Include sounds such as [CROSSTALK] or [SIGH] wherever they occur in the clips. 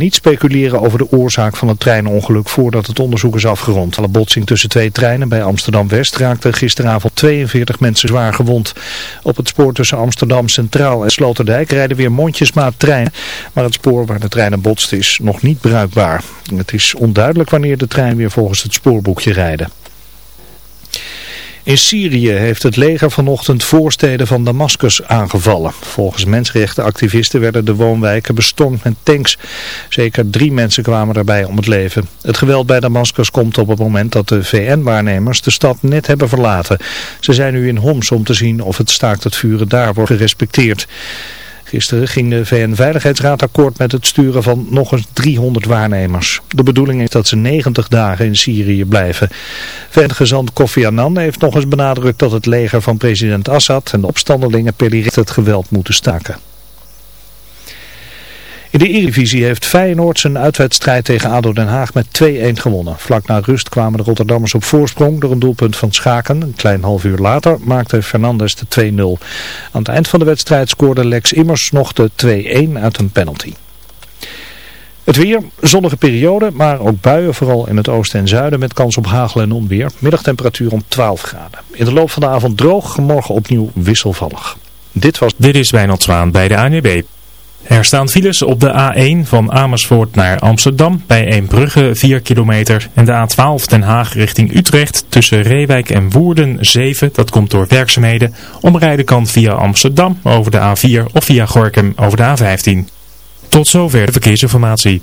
niet speculeren over de oorzaak van het treinongeluk voordat het onderzoek is afgerond. Alle botsing tussen twee treinen bij Amsterdam-West raakte gisteravond 42 mensen zwaar gewond. Op het spoor tussen Amsterdam Centraal en Sloterdijk rijden weer mondjesmaat treinen, maar het spoor waar de treinen botst is nog niet bruikbaar. Het is onduidelijk wanneer de trein weer volgens het spoorboekje rijden. In Syrië heeft het leger vanochtend voorsteden van Damascus aangevallen. Volgens mensenrechtenactivisten werden de woonwijken bestormd met tanks. Zeker drie mensen kwamen daarbij om het leven. Het geweld bij Damascus komt op het moment dat de VN-waarnemers de stad net hebben verlaten. Ze zijn nu in Homs om te zien of het staakt het vuren daar wordt gerespecteerd. Gisteren ging de VN-veiligheidsraad akkoord met het sturen van nog eens 300 waarnemers. De bedoeling is dat ze 90 dagen in Syrië blijven. VN-gezant Kofi Annan heeft nog eens benadrukt dat het leger van president Assad en de opstandelingen per direct het geweld moeten staken. In de Eredivisie heeft Feyenoord zijn uitwedstrijd tegen ADO Den Haag met 2-1 gewonnen. Vlak na rust kwamen de Rotterdammers op voorsprong door een doelpunt van Schaken. Een klein half uur later maakte Fernandes de 2-0. Aan het eind van de wedstrijd scoorde Lex Immers nog de 2-1 uit een penalty. Het weer, zonnige periode, maar ook buien, vooral in het oosten en zuiden met kans op hagel en onweer. Middagtemperatuur om 12 graden. In de loop van de avond droog, morgen opnieuw wisselvallig. Dit was... Dit is Wijnald Zwaan bij de ANWB. Er staan files op de A1 van Amersfoort naar Amsterdam bij Eembrugge 4 kilometer en de A12 Den Haag richting Utrecht tussen Reewijk en Woerden 7, dat komt door werkzaamheden. Omrijden kan via Amsterdam over de A4 of via Gorkum over de A15. Tot zover de verkeersinformatie.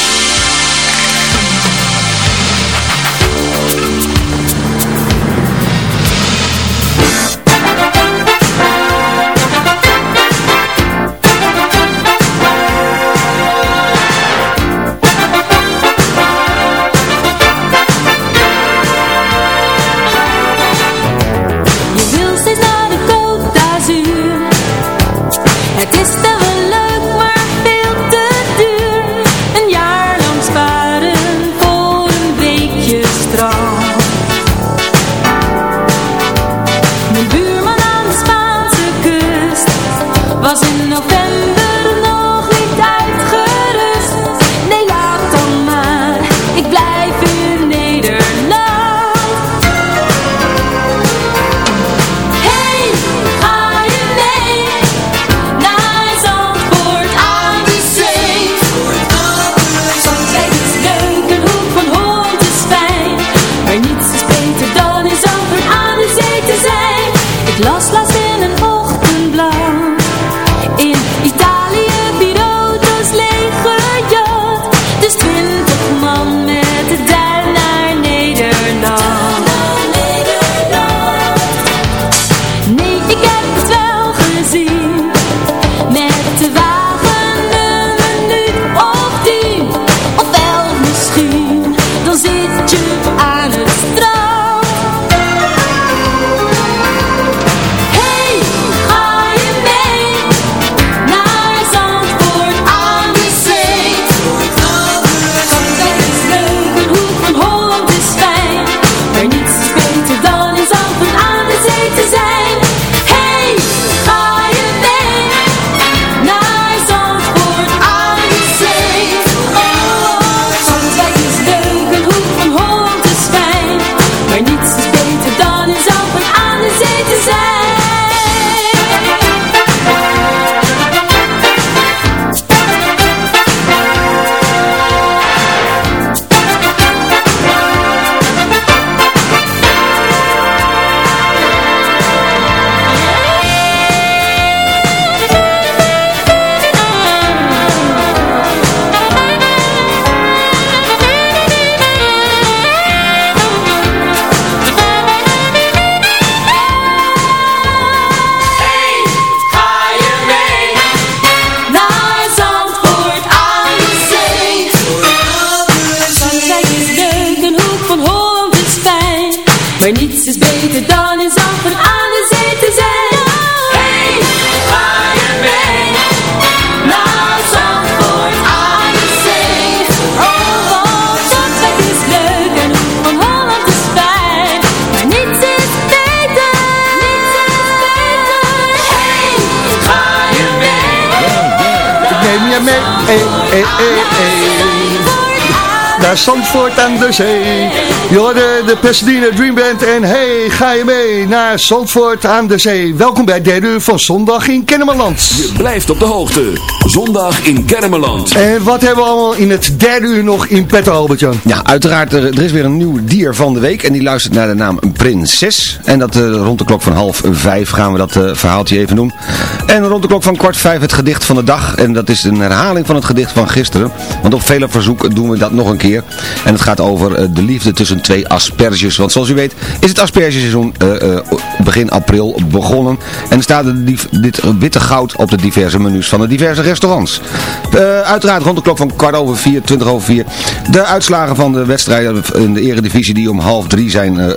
make, hey, eh, eh, hey, eh, hey, hey. Naar Zandvoort aan de zee. Je hoorde de Pasadena Dream Band en hey, ga je mee naar Zandvoort aan de zee. Welkom bij derde uur van zondag in Kennemerland. Je blijft op de hoogte. Zondag in Kermeland. En wat hebben we allemaal in het derde uur nog in petto, Albert-Jan? Ja, uiteraard, er, er is weer een nieuw dier van de week en die luistert naar de naam Prinses. En dat eh, rond de klok van half vijf gaan we dat eh, verhaaltje even doen. En rond de klok van kwart vijf het gedicht van de dag. En dat is een herhaling van het gedicht van gisteren. Want op vele verzoek doen we dat nog een keer. En het gaat over eh, de liefde tussen twee asperges. Want zoals u weet is het aspergeseizoen eh, eh, begin april begonnen. En staat dit witte goud op de diverse menus van de diverse restaurants. Uiteraard rond de klok van kwart over vier, twintig over vier. De uitslagen van de wedstrijden in de eredivisie die om half drie zijn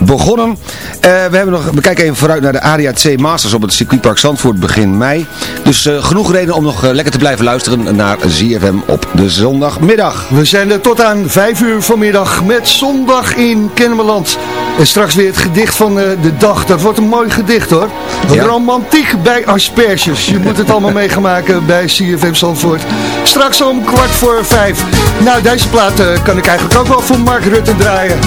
begonnen. We, hebben nog, we kijken even vooruit naar de ADAC Masters op het circuitpark Zandvoort begin mei. Dus genoeg reden om nog lekker te blijven luisteren naar ZFM op de zondagmiddag. We zijn er tot aan vijf uur vanmiddag met zondag in Kennemerland. En straks weer het gedicht van eh, de dag. Dat wordt een mooi gedicht hoor. Ja. Romantiek bij asperges. Je moet het allemaal meegemaken bij CFM Zandvoort. Straks om kwart voor vijf. Nou, deze plaat eh, kan ik eigenlijk ook wel voor Mark Rutte draaien.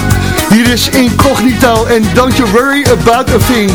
Hier is Incognito en Don't You Worry About A Thing.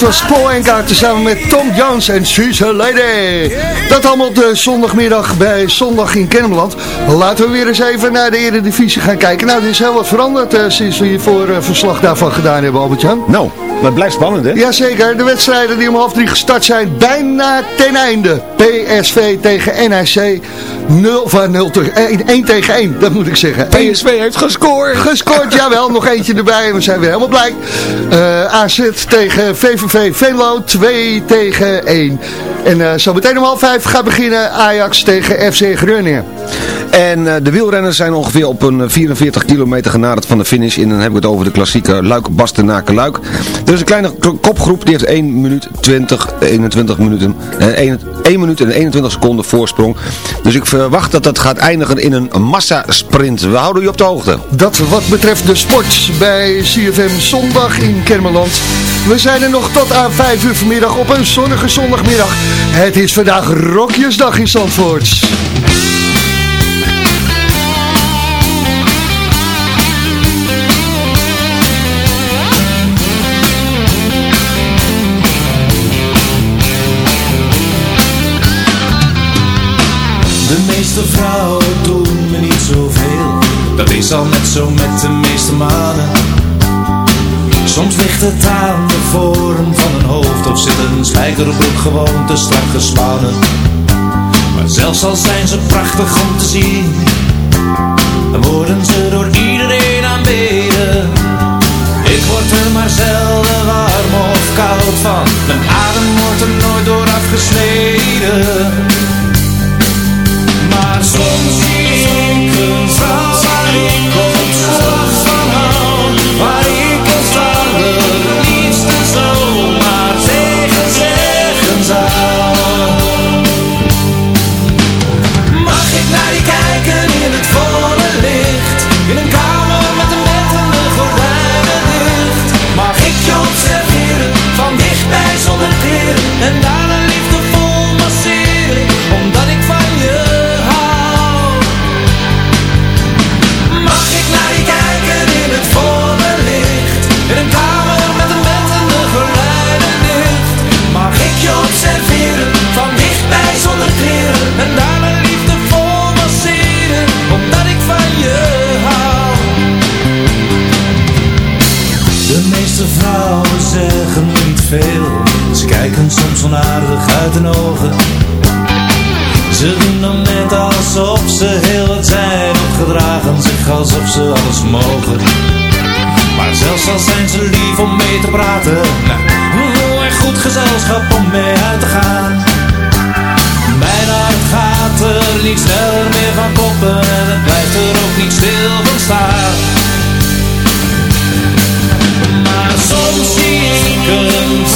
Dat was Paul Enkaart samen met Tom Jans en Suze Lady. Dat allemaal op de zondagmiddag bij Zondag in Kennemerland. Laten we weer eens even naar de Eredivisie gaan kijken. Nou, er is heel wat veranderd eh, sinds we hiervoor uh, verslag daarvan gedaan hebben, Albert-Jan. Nou, dat blijft spannend, hè? Jazeker, de wedstrijden die om half drie gestart zijn, bijna ten einde. PSV tegen NEC. 0 van 0 terug. Eh, 1 tegen 1, dat moet ik zeggen. PSV eh, heeft gescoord. Gescoord, jawel. nog eentje erbij. We zijn weer helemaal blij. Eh, uh, AZ tegen VVV Venlo. 2 tegen 1. En eh, zo meteen om half vijf gaat beginnen Ajax tegen FC Groningen. En eh, de wielrenners zijn ongeveer op een eh, 44 kilometer genaderd van de finish. En dan heb ik het over de klassieke Luik Bastenaken Luik. Er is een kleine kopgroep die heeft 1 minuut 20, 21 minuten, eh, 1, 1 minuut en 21 seconden voorsprong. Dus ik verwacht dat dat gaat eindigen in een massasprint. We houden u op de hoogte. Dat wat betreft de sport bij CFM Zondag in Kermeland. We zijn er nog tot aan 5 uur vanmiddag op een zonnige zondagmiddag. Het is vandaag Rokjesdag in Zandvoort. De meeste vrouwen doen me niet zoveel Dat is al net zo met de meeste mannen Soms ligt het aan de vorm van een hoofd Of zit een spijkerbroek gewoon te strak gespannen. Maar zelfs al zijn ze prachtig om te zien Dan worden ze door iedereen aanbeden. Ik word er maar zelden warm of koud van onaardig uit hun ogen. Ze doen dan net alsof ze heel wat zijn gedragen zich alsof ze alles mogen. Maar zelfs al zijn ze lief om mee te praten Nou, en goed gezelschap om mee uit te gaan. Mijn hart gaat er niet sneller meer van kloppen En het blijft er ook niet stil van staan. Maar soms zie ik een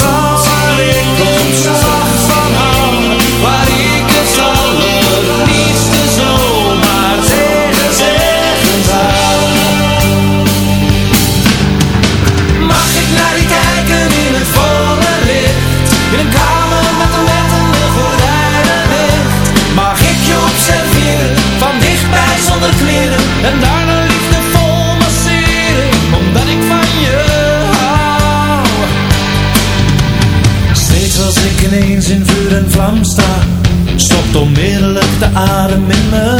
de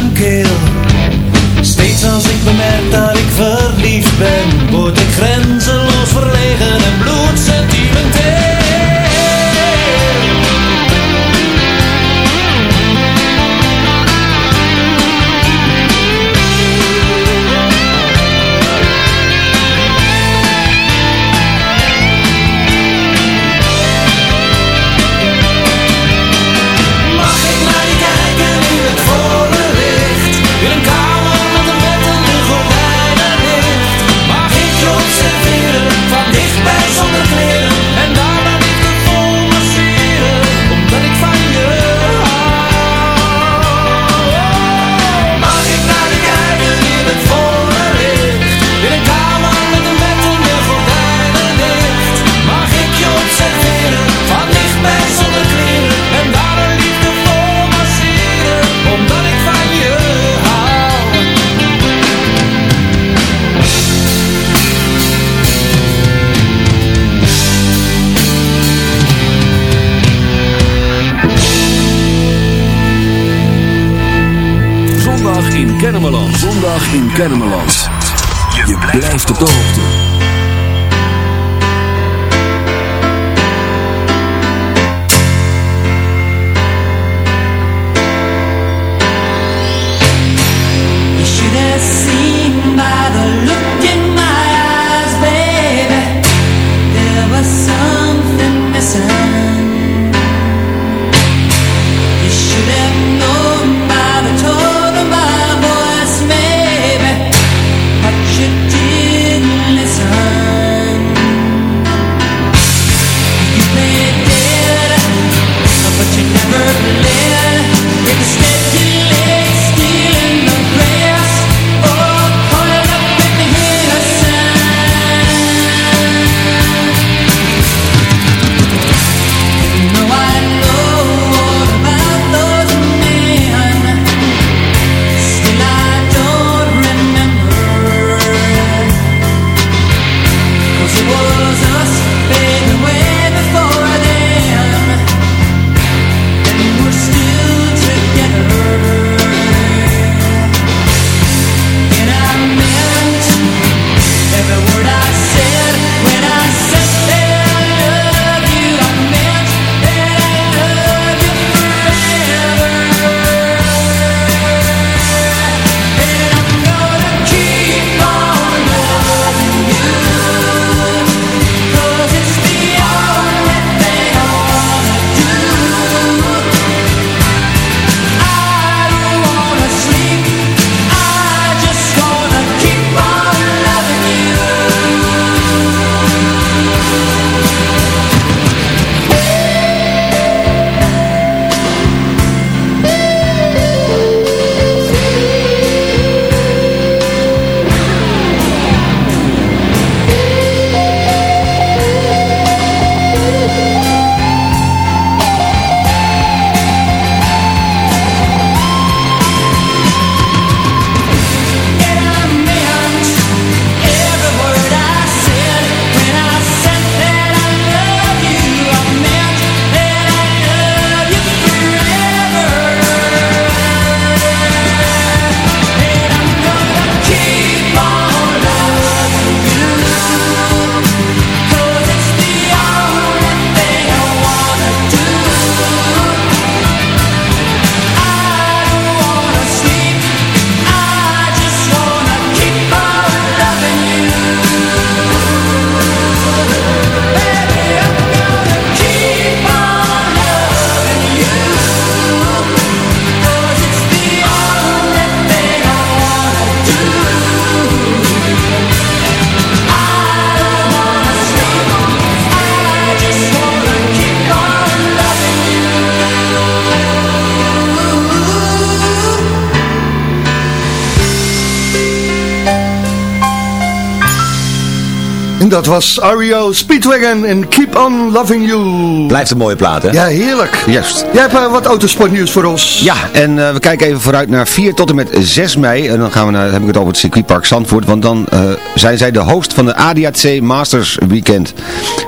dat was Ario Speedwagon en Keep On Loving You. Blijft een mooie plaat, hè? Ja, heerlijk. Juist. Jij hebt eh, wat autosportnieuws voor ons. Ja, en eh, we kijken even vooruit naar 4 tot en met 6 mei. En dan gaan we naar, heb ik het over het circuitpark Zandvoort. Want dan eh, zijn zij de host van de ADAC Masters Weekend.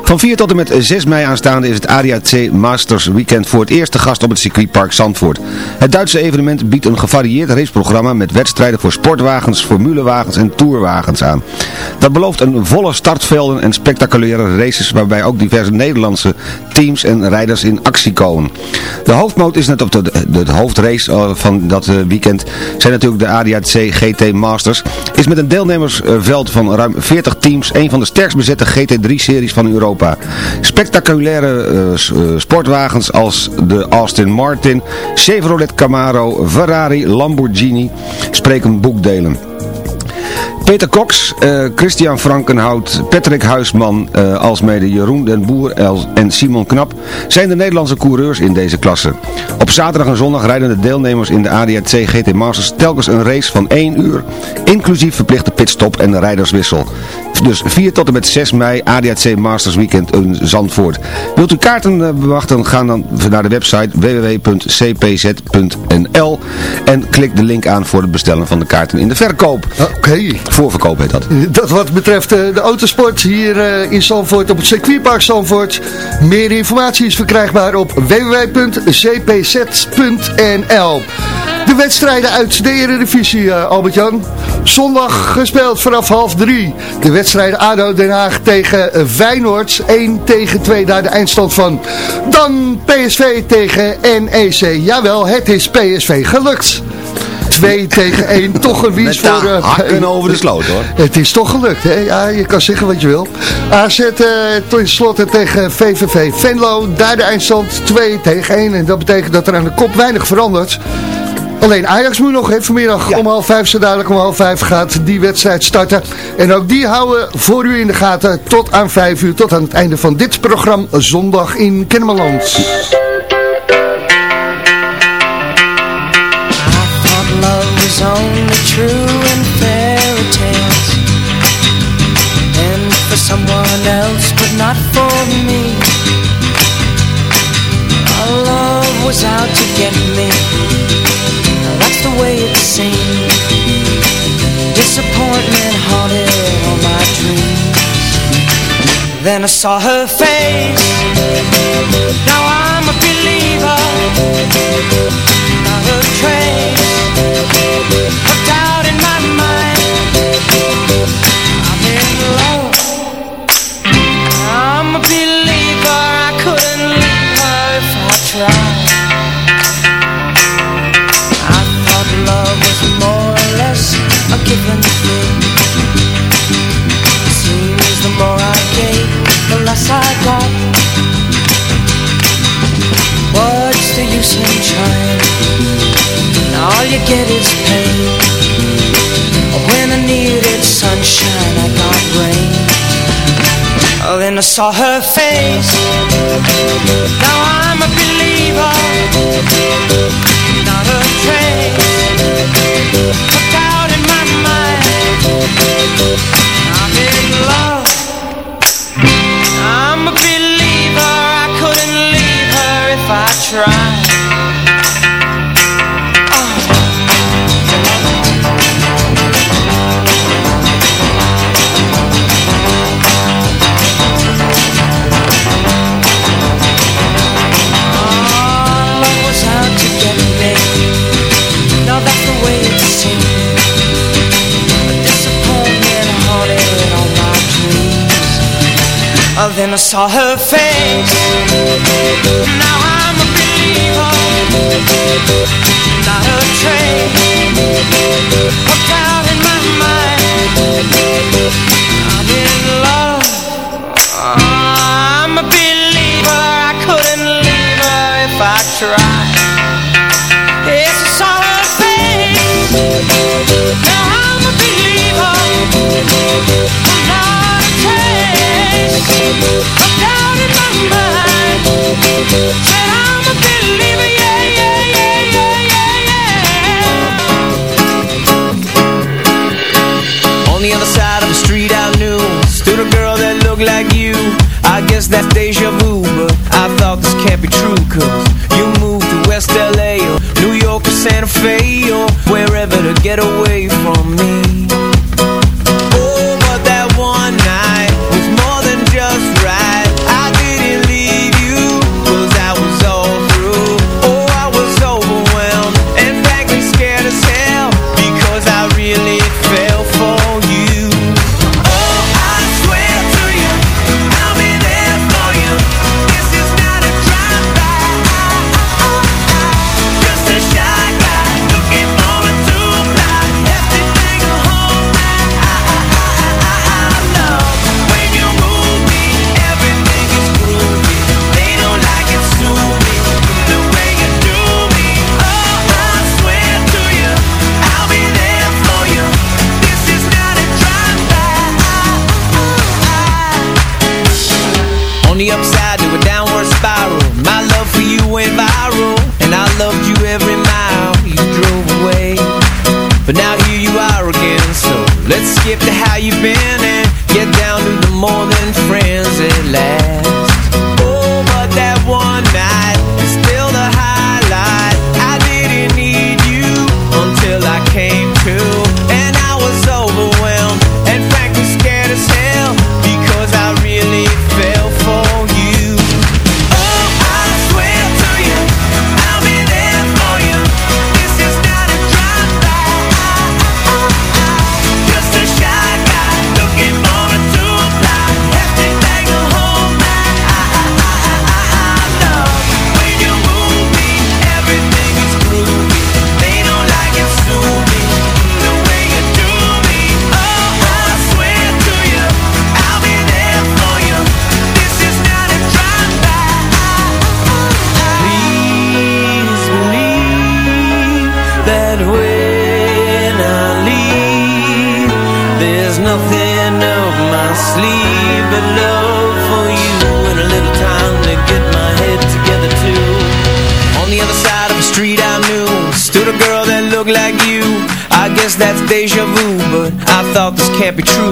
Van 4 tot en met 6 mei aanstaande is het ADAC Masters Weekend voor het eerste gast op het circuitpark Zandvoort. Het Duitse evenement biedt een gevarieerd raceprogramma met wedstrijden voor sportwagens, formulewagens en tourwagens aan. Dat belooft een volle startvelden en spectaculaire races waarbij ook diverse Nederlandse teams en rijders in actie komen. De hoofdmoot is net op de, de, hoofdrace eh, van dat eh, weekend zijn natuurlijk de ADAC GT Masters. Is met een deelnemersveld van ruim 40 teams een van de sterkst bezette GT3-series van Europa. Spectaculaire eh, eh, sportwagens als de Aston Martin, Chevrolet Camaro, Ferrari, Lamborghini spreken boekdelen. Peter Cox, eh, Christian Frankenhout, Patrick Huisman, eh, alsmede Jeroen den Boer en Simon Knap zijn de Nederlandse coureurs in deze klasse. Op zaterdag en zondag rijden de deelnemers in de ADAC GT Masters telkens een race van 1 uur, inclusief verplichte pitstop en de rijderswissel. Dus 4 tot en met 6 mei ADAC Masters Weekend in Zandvoort. Wilt u kaarten eh, bewachten, ga dan naar de website www.cpz.nl en klik de link aan voor het bestellen van de kaarten in de verkoop. Oké. Voorverkoop heet dat. Dat wat betreft eh, de autosport hier eh, in Zandvoort op het circuitpark Zandvoort. Meer informatie is verkrijgbaar op www.cpz.nl wedstrijden uit de Eredivisie, eh, Albert-Jan. Zondag gespeeld vanaf half drie. De wedstrijden ADO Den Haag tegen eh, Feyenoord. 1 tegen 2 daar de eindstand van. Dan PSV tegen NEC. Jawel, het is PSV gelukt. 2 tegen 1, [LAUGHS] toch een winst Met voor... de eh, hakken [LAUGHS] over de sloot hoor. het is toch gelukt, hè? Ja, je kan zeggen wat je wil. AZ uh, ten slotte tegen VVV Venlo. Daar de eindstand 2 tegen 1. En dat betekent dat er aan de kop weinig verandert. Alleen Ajax moet nog, hè, vanmiddag om half vijf, zo dadelijk om half vijf gaat die wedstrijd starten. En ook die houden voor u in de gaten tot aan vijf uur, tot aan het einde van dit programma Zondag in Kennemerland. was only true in fairy tales And for someone else but not for me Our love was out to get me way it seems. Disappointment haunted all my dreams. Then I saw her face. Now I'm a believer. Not a trace. get his pain When I needed sunshine, I got rain. Oh, then I saw her face. Now I'm a believer. Not a trace. Put out in my mind. I'm in love smile, then I saw her face. Now I'm a believer be true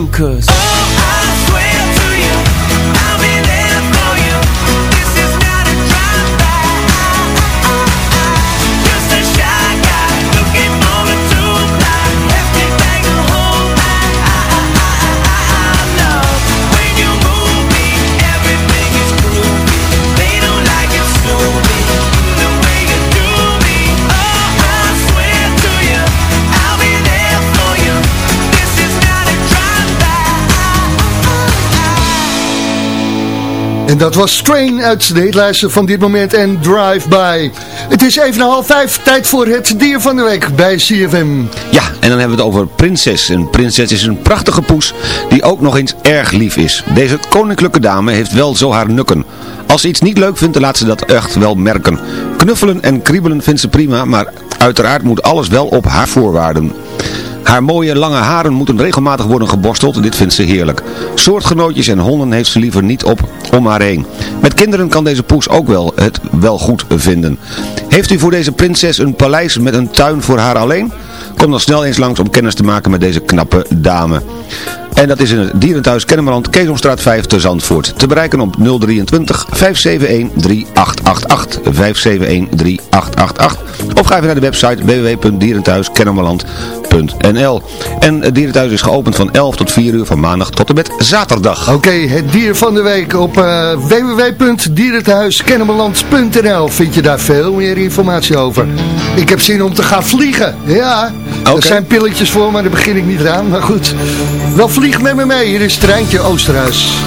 En dat was Strain uit de hitlijsten van dit moment en Drive By. Het is even na half vijf, tijd voor het dier van de week bij CFM. Ja, en dan hebben we het over Prinses. Een prinses is een prachtige poes die ook nog eens erg lief is. Deze koninklijke dame heeft wel zo haar nukken. Als ze iets niet leuk vindt, laat ze dat echt wel merken. Knuffelen en kriebelen vindt ze prima, maar uiteraard moet alles wel op haar voorwaarden. Haar mooie lange haren moeten regelmatig worden geborsteld, dit vindt ze heerlijk. Soortgenootjes en honden heeft ze liever niet op om haar heen. Met kinderen kan deze poes ook wel het wel goed vinden. Heeft u voor deze prinses een paleis met een tuin voor haar alleen? Kom dan snel eens langs om kennis te maken met deze knappe dame. En dat is in het Dierenthuis Kennemerland, Keesomstraat 5 te Zandvoort. Te bereiken op 023 571 3888. 571 3888. Of ga even naar de website www.dierenthuiskennemerland.nl En het Dierenthuis is geopend van 11 tot 4 uur van maandag tot en met zaterdag. Oké, het dier van de week op uh, www.dierenthuiskennemerland.nl vind je daar veel meer informatie over. Ik heb zin om te gaan vliegen. Ja, er zijn pilletjes voor, maar daar begin ik niet aan. Maar goed, wel vlieg met me mee. Hier is Treintje Oosterhuis.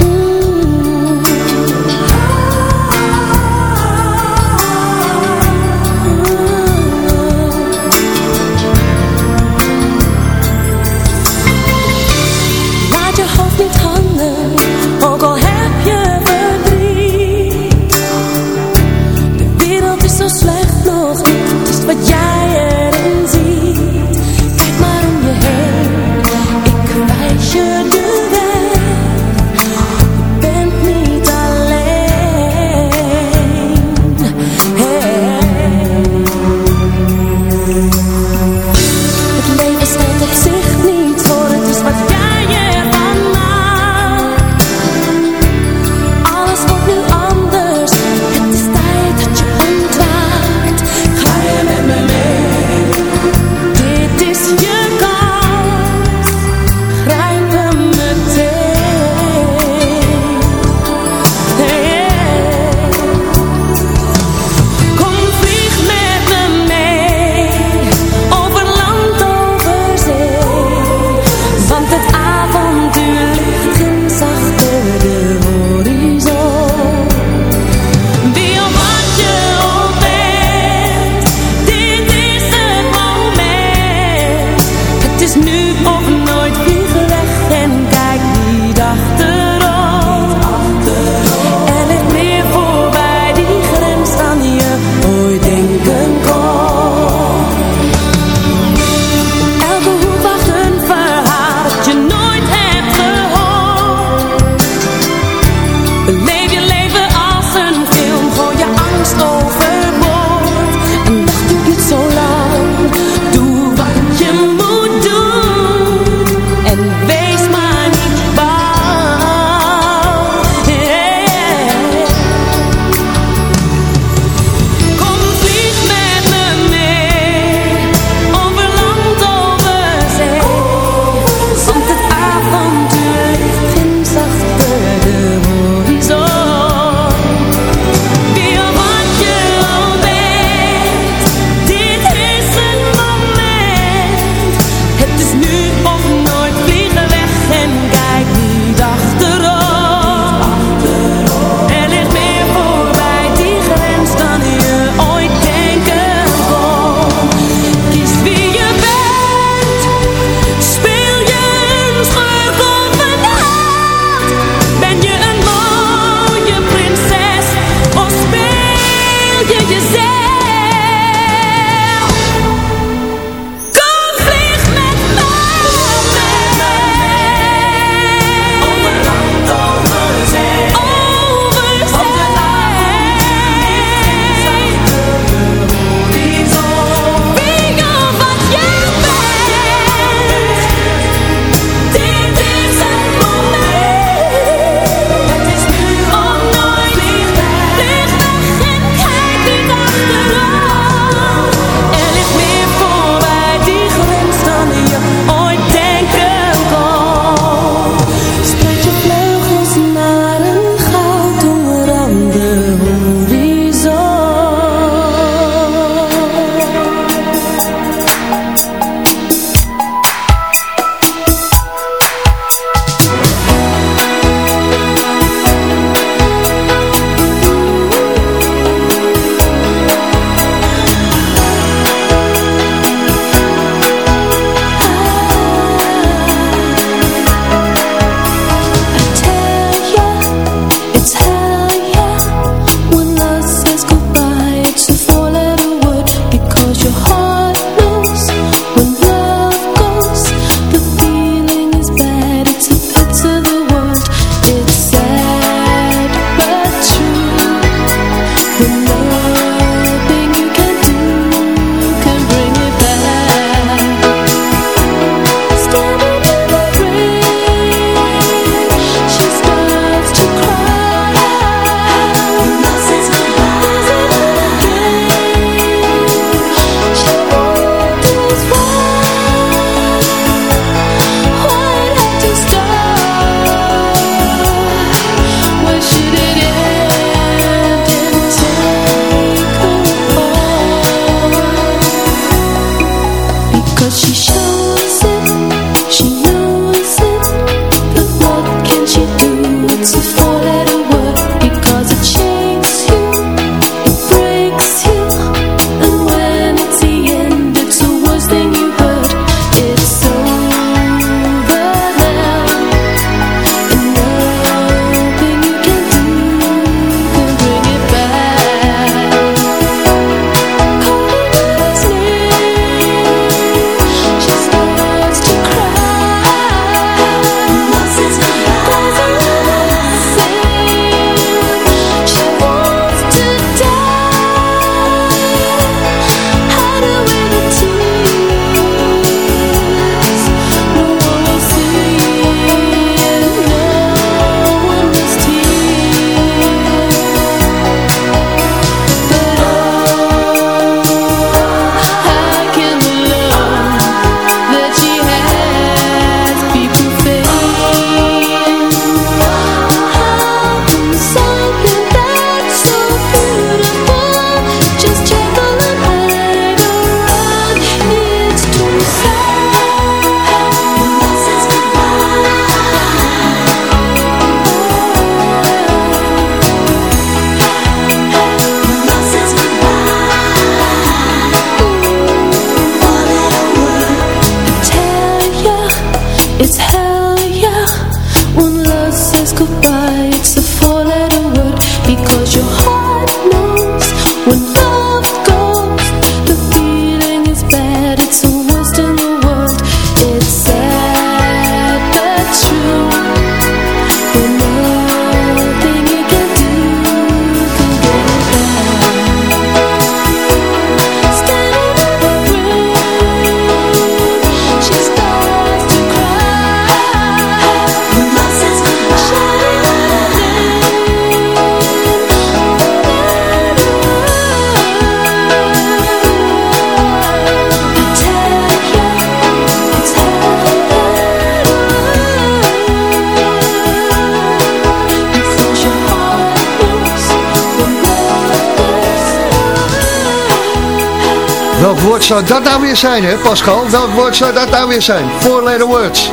Woord zou dat nou weer zijn, hè Pascal? Welk woord zou dat nou weer zijn? Four letter words.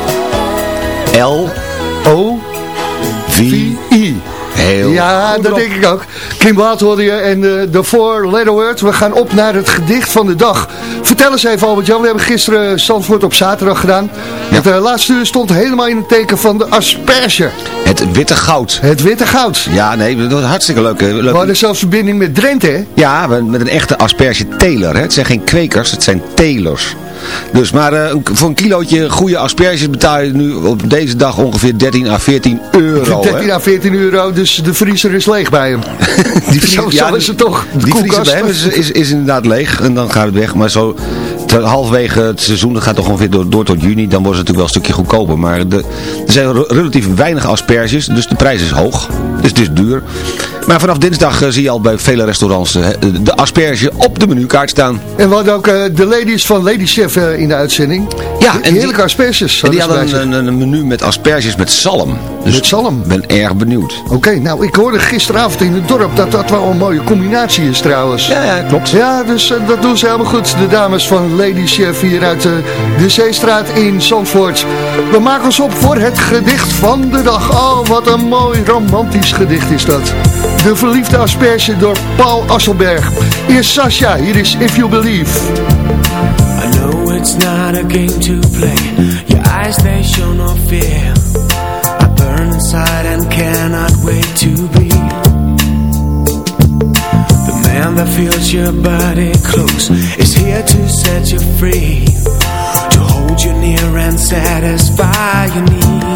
L, O, V, I. Heel Ja, goed dat denk ik ook. Kim Watt hoorde je en de, de four letter word. We gaan op naar het gedicht van de dag. Vertel eens even Albert-Jan, we hebben gisteren Zandvoort op zaterdag gedaan. Het eh, laatste uur stond helemaal in het teken van de asperge. Het witte goud. Het witte goud. Ja, nee, dat was hartstikke leuk. We leuk. hadden zelfs verbinding met Drenthe, hè? Ja, we- met een echte asperge teler. Hè. Het zijn geen kwekers, het zijn telers. Dus, maar eh, voor een kilootje goede asperges betaal je nu op deze dag ongeveer 13 à 14 euro. 13 hè. à 14 euro, dus de vriezer is leeg bij hem. [LAUGHS] Die [LAUGHS] Zo- vriezer- zo is het toch, de Die vriezer bij hem is, is, is inderdaad leeg en dan gaat het weg. Maar zo halverwege het seizoen, gaat toch ongeveer door, door tot juni, dan wordt het natuurlijk wel een stukje goedkoper. Maar de, er zijn re- relatief weinig asperges, dus de prijs is hoog. Dus het is duur. Maar vanaf dinsdag eh, zie je al bij vele restaurants eh, de asperge op de menukaart staan. En we hadden ook eh, de ladies van Lady Chef in de uitzending. Ja, De die- heerlijke asperges. En die hadden een, een, een menu met asperges met zalm. Dus Met zalm? Ik ben erg benieuwd. Oké, nou ik hoorde gisteravond in het dorp dat dat wel een mooie combinatie is trouwens. Ja, ja, klopt. Ja, dus dat doen ze helemaal goed. De dames van Lady Chef hier uit eh, de Zeestraat in Zandvoort. We maken ons op voor het gedicht van de dag. Oh, wat een mooi romantisch gedicht is dat. De verliefde asperge door Paul Asselberg. Eerst Sascha, hier is If You Believe. I know it's not a game to play. Your eyes, they show no fear. I burn inside and cannot wait to be the man that feels your body close. Is here to set you free, to hold you near and satisfy your needs.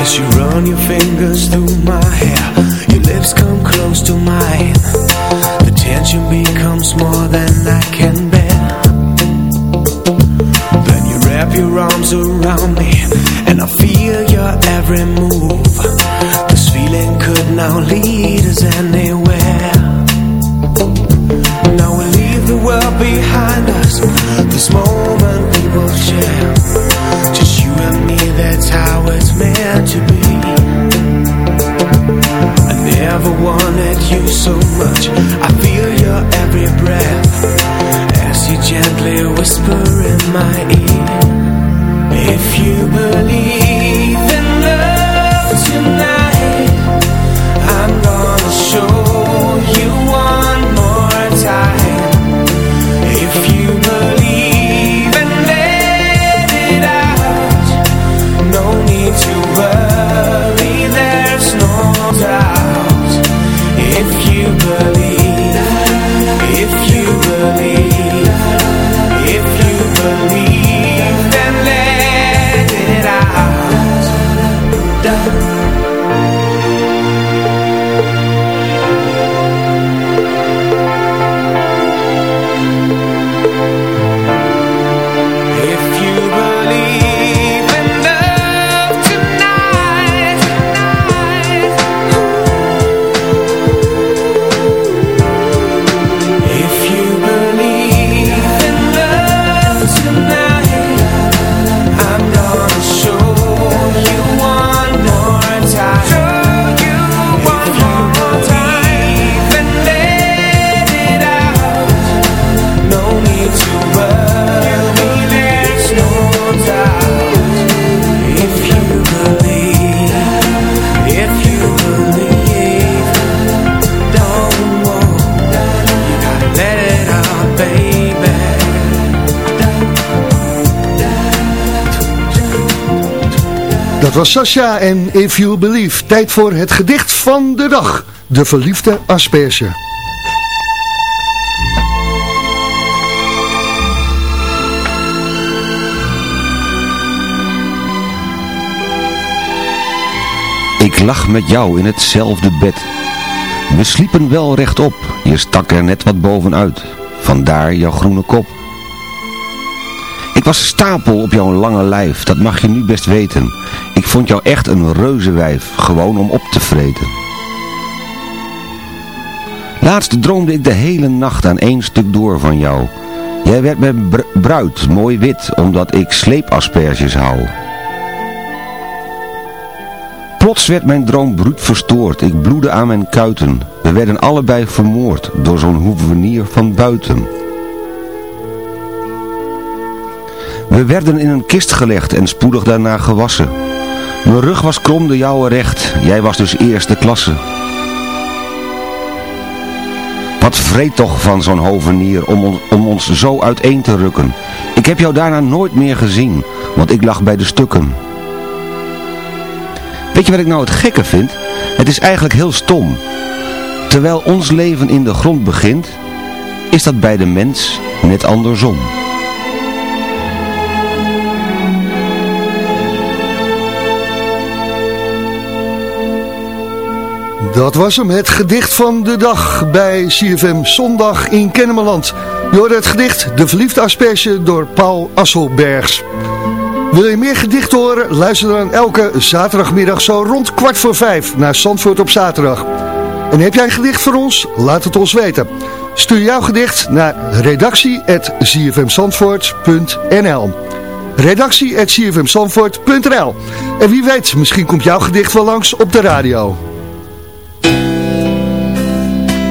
As you run your fingers through my hair, was Sasha en If You Believe. Tijd voor het gedicht van de dag. De verliefde asperge. Ik lag met jou in hetzelfde bed. We sliepen wel rechtop, je stak er net wat bovenuit. Vandaar jouw groene kop. Ik was stapel op jouw lange lijf, dat mag je nu best weten. Vond jou echt een reuzenwijf, gewoon om op te vreten. Laatst droomde ik de hele nacht aan één stuk door van jou. Jij werd mijn br- bruid, mooi wit, omdat ik sleepasperges hou. Plots werd mijn droom bruut verstoord. Ik bloedde aan mijn kuiten. We werden allebei vermoord door zo'n hoevenier van buiten. We werden in een kist gelegd en spoedig daarna gewassen. Mijn rug was krom, de jouwe recht. Jij was dus eerste klasse. Wat vreet toch van zo'n hovenier om om ons zo uiteen te rukken. Ik heb jou daarna nooit meer gezien, want ik lag bij de stukken. Weet je wat ik nou het gekke vind? Het is eigenlijk heel stom. Terwijl ons leven in de grond begint, is dat bij de mens net andersom. Dat was hem, het gedicht van de dag bij CFM Zondag in Kennemerland. Je hoorde het gedicht De Verliefde Asperge door Paul Asselbergs. Wil je meer gedichten horen? Luister dan elke zaterdagmiddag zo rond kwart voor vijf naar Zandvoort op zaterdag. En heb jij een gedicht voor ons? Laat het ons weten. Stuur jouw gedicht naar redactie.zfmzandvoort.nl redactie.zfmzandvoort.nl En wie weet, misschien komt jouw gedicht wel langs op de radio.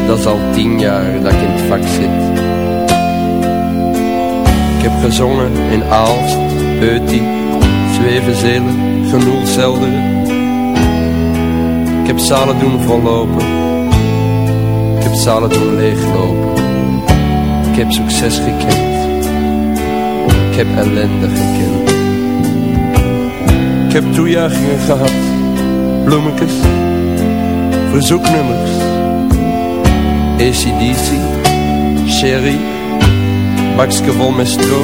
Dat is al tien jaar dat ik in het vak zit. Ik heb gezongen in Aalst, Eutie, Zwevenzelen, Genoelselderen. Ik heb zalen doen vollopen. Ik heb zalen doen leeglopen. Ik heb succes gekend. Ik heb ellende gekend. Ik heb toejuichingen gehad. Bloemetjes. Verzoeknummers. ACDC, Sherry, bakje vol met stro.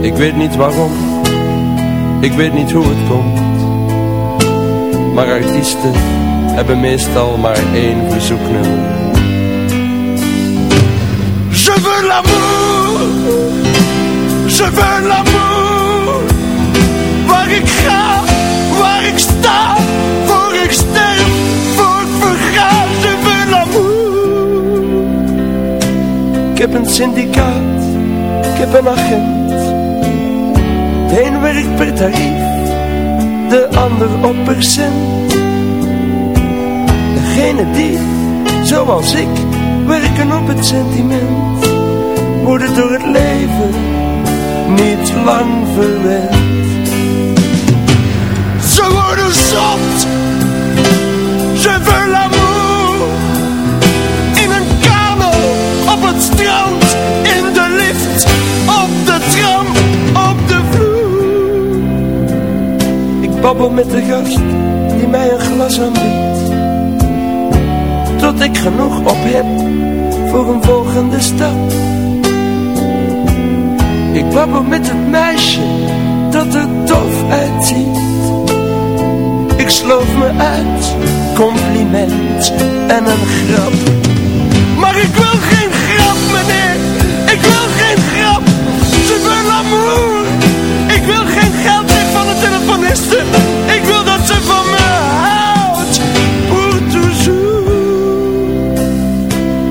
Ik weet niet waarom, ik weet niet hoe het komt. Maar artiesten hebben meestal maar één verzoeknummer. Je veux l'amour, je veux l'amour. Waar ik ga, waar ik sta, voor ik sterf, voor ik verga. Heb een syndicaat, ik heb een agent. De een werkt per tarief, de ander op percent. Degene die, zoals ik, werken op het sentiment, worden door het leven niet lang verwend. Babbel met de gast die mij een glas aanbiedt. Tot ik genoeg op heb voor een volgende stap. Ik babbel met het meisje dat er tof uitziet. Ik sloof me uit, compliment en een grap. Maar ik wil geen grap, meneer. Ik wil geen grap. Veux l'amour. Ik wil dat ze van me houdt. Pour toujours.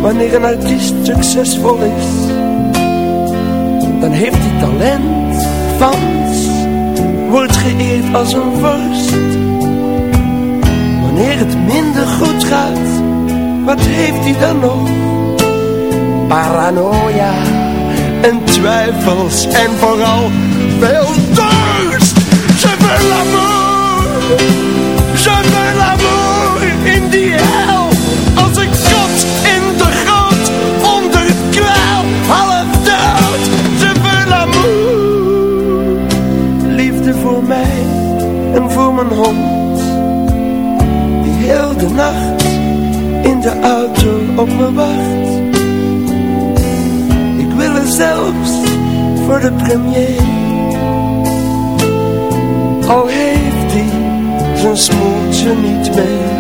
Wanneer een artiest succesvol is, dan heeft hij talent, fans, wordt geëerd als een vorst. Wanneer het minder goed gaat, wat heeft hij dan nog? Paranoia en twijfels en vooral veel dorst. Je wil l'amour, je veux in die hel. Als ik zat in de grot, onderkwijl half dood, je veux l'amour. Liefde voor mij en voor mijn hond, die de nacht in de auto op me wacht. Ik wil het zelfs voor de premier. Zijn smoeltje niet mee.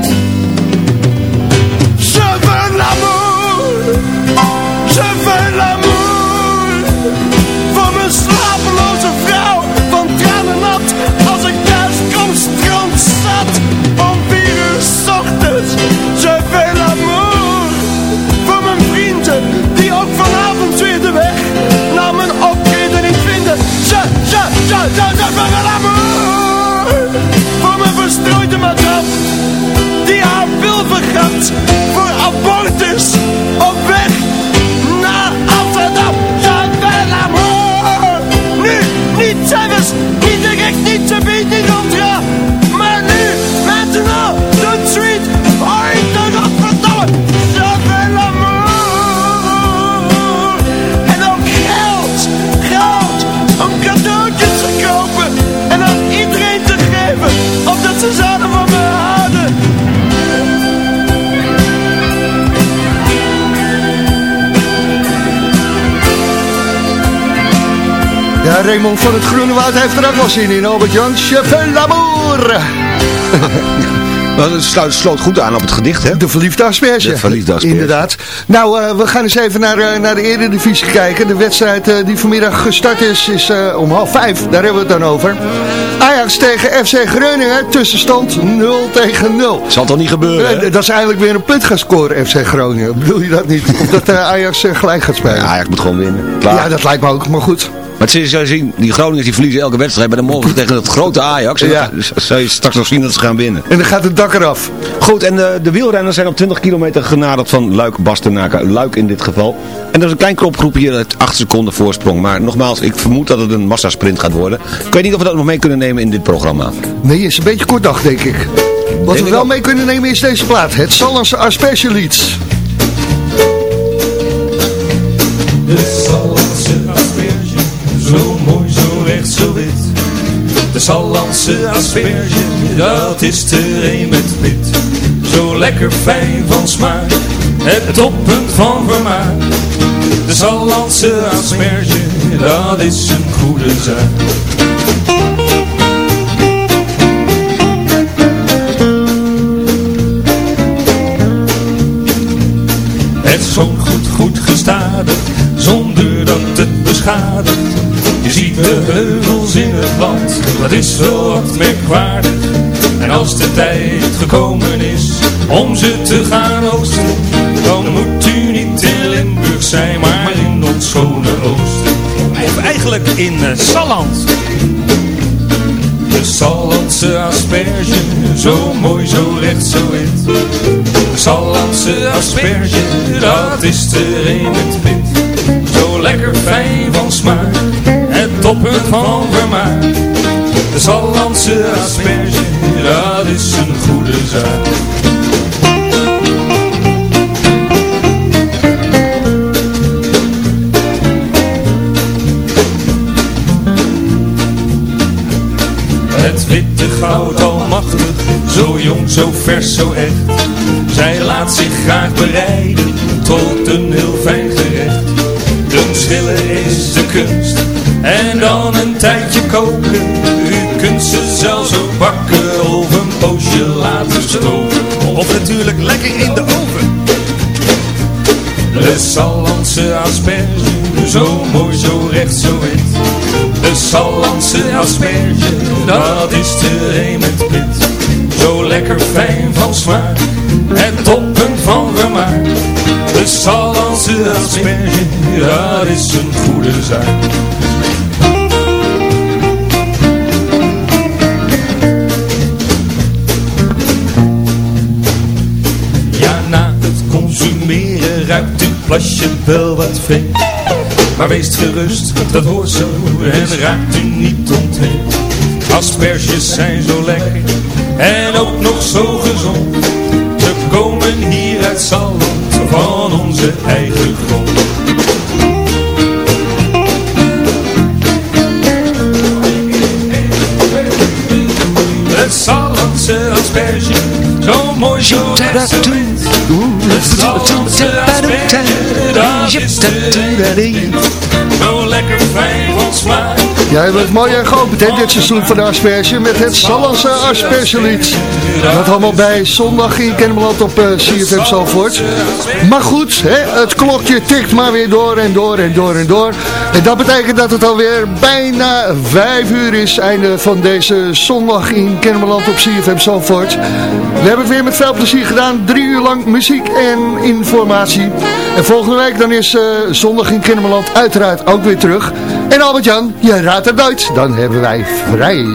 Voor Ja, Raymond van het Groene Woud heeft er ook wel zin in. Albert Jan, je veux l'amour. Nou, Het sluit, sloot goed aan op het gedicht, hè? De verliefde asperge. De verliefde asperge. Inderdaad. Nou, eh, we gaan eens even naar, eh, naar de Eredivisie kijken. De wedstrijd eh, die vanmiddag gestart is, is eh, om half vijf. Daar hebben we het dan over. Ajax tegen FC Groningen. Tussenstand 0 tegen 0. Zal toch niet gebeuren? Eh, dat is eigenlijk weer een punt gaan scoren, FC Groningen. Bedoel je dat niet? Dat eh, Ajax eh, gelijk gaat spelen? Ja, Ajax moet gewoon winnen. Klaar. Ja, dat lijkt me ook, maar goed. Maar het is zien, die Groningers die verliezen elke wedstrijd, maar dan mogen ze [LAUGHS] tegen het grote Ajax. En Ja. dan ga- zal je straks nog zien dat ze gaan winnen. En dan gaat het dak eraf. Goed, en de, de wielrenners zijn op 20 kilometer genaderd van Luik, Bastenaken, Luik in dit geval. En dat is een klein kropgroepje hier uit 8 seconden voorsprong. Maar nogmaals, ik vermoed dat het een massasprint gaat worden. Ik weet niet of we dat nog mee kunnen nemen in dit programma. Nee, is een beetje kort dag, denk ik. Wat Denk we wel mee kunnen nemen is deze plaat. Het Sallandse asperge, zo De Sallandse asperge, dat is er een met wit. Zo lekker fijn van smaak, het toppunt van vermaak. De Sallandse asperge, dat is een goede zaak. De heuvels in het land, dat is wel wat merkwaardig. En als de tijd gekomen is om ze te gaan oogsten, dan moet u niet in Limburg zijn, maar in ons schone oosten. Of eigenlijk in uh, Salland. De Sallandse asperge, zo mooi, zo recht, zo wit. De Sallandse asperge, dat is er een met wit. Zo lekker fijn van smaak, het toppunt van vermaak. De Sallandse asperge, dat is een goede zaak. Het witte goud almachtig, zo jong, zo vers, zo echt. Zij laat zich graag bereiden tot een heel fijn gerecht. Doen schillen is de kunst en dan een tijdje koken. U kunt ze zelfs ook bakken of een poosje laten stoken. Of natuurlijk lekker in de oven. De Sallandse asperge, zo mooi, zo recht, zo wit. De Sallandse asperge, dat is er een met wit. Zo lekker fijn van smaak, het toppunt van vermaak. De Sallandse asperge, dat is een goede zaak. Ja, na het consumeren ruikt uw plasje wel wat vreemd. Maar wees gerust, dat hoort zo en raakt u niet ontheemd. Asperges zijn zo lekker en ook nog zo gezond. Ze komen hier uit Salland onze eigen grond. Het Sallandse asperge, zo mooi, zo dat doet. Het Sallandse asperge, dat is de Zo lekker fijn van smaak ja, je bent mooi en geopend hè, dit seizoen van de asperge met het Sallandse aspergelied. Dat allemaal bij zondag in Kennemerland op uh, CFM Zalvoort. Maar goed, hè, het klokje tikt maar weer door en door en door en door. En dat betekent dat het alweer bijna vijf uur is, einde van deze zondag in Kennemerland op CFM Zalvoort. We hebben het weer met veel plezier gedaan, drie uur lang muziek en informatie. En volgende week dan is eh, zondag in Kennemerland uiteraard ook weer terug. En Albert-Jan, je raadt dan hebben wij vrij.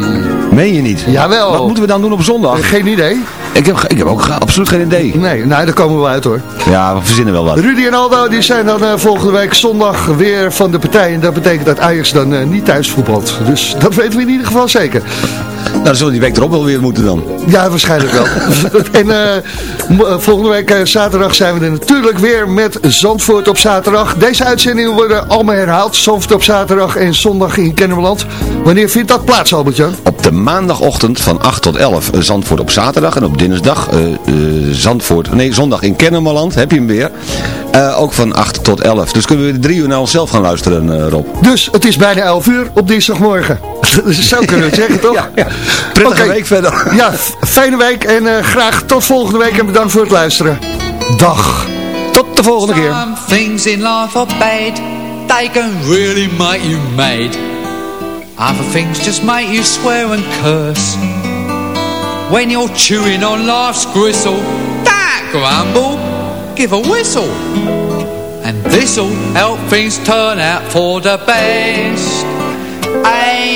Meen je niet? Jawel. Wat moeten we dan doen op zondag? Geen idee. Ik heb, ik heb ook absoluut geen idee. Nee, nou, daar komen we uit hoor. Ja, we verzinnen wel wat. Rudy en Aldo die zijn dan eh, volgende week zondag weer van de partij. En dat betekent dat Ajax dan eh, niet thuis voetbalt. Dus dat [LAUGHS] weten we in ieder geval zeker. Nou, dan zullen we die week erop wel weer moeten dan. Ja, waarschijnlijk wel. [LAUGHS] en eh, eh, volgende week eh, zaterdag zijn we er natuurlijk weer met Zandvoort op zaterdag. Deze uitzendingen worden allemaal herhaald. Zandvoort op zaterdag en zondag in Kennemerland. Wanneer vindt dat plaats, Albert-Jan? Op de maandagochtend van 8 tot 11 eh, Zandvoort op zaterdag. En op dinsdag Zandvoort, nee zondag in Kennemerland, heb je hem weer. Ook van 8 tot 11. Dus kunnen we drie uur naar onszelf gaan luisteren, Rob. Dus het is bijna 11 uur op dinsdagmorgen. [LAUGHS] Zo kunnen we het zeggen, [LAUGHS] toch? Ja, ja. Prettige Oké. week verder. Ja, fijne week en eh, graag tot volgende week en bedankt voor het luisteren. Dag. Tot de volgende keer. Some things in life are bad. They can really make you mad. Other things just make you swear and curse. When you're chewing on life's gristle, don't grumble, give a whistle. And this'll help things turn out for the best. And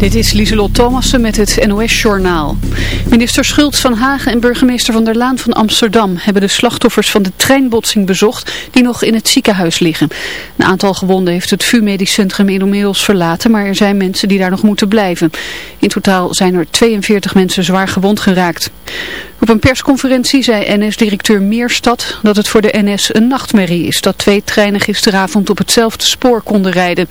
Dit is Lieselot Thomassen met het NOS-journaal. Minister Schultz van Hagen en burgemeester Van der Laan van Amsterdam hebben de slachtoffers van de treinbotsing bezocht die nog in het ziekenhuis liggen. Een aantal gewonden heeft het VU Medisch Centrum inmiddels verlaten, maar er zijn mensen die daar nog moeten blijven. In totaal zijn er 42 mensen zwaar gewond geraakt. Op een persconferentie zei NS-directeur Meerstad dat het voor de NS een nachtmerrie is dat twee treinen gisteravond op hetzelfde spoor konden rijden.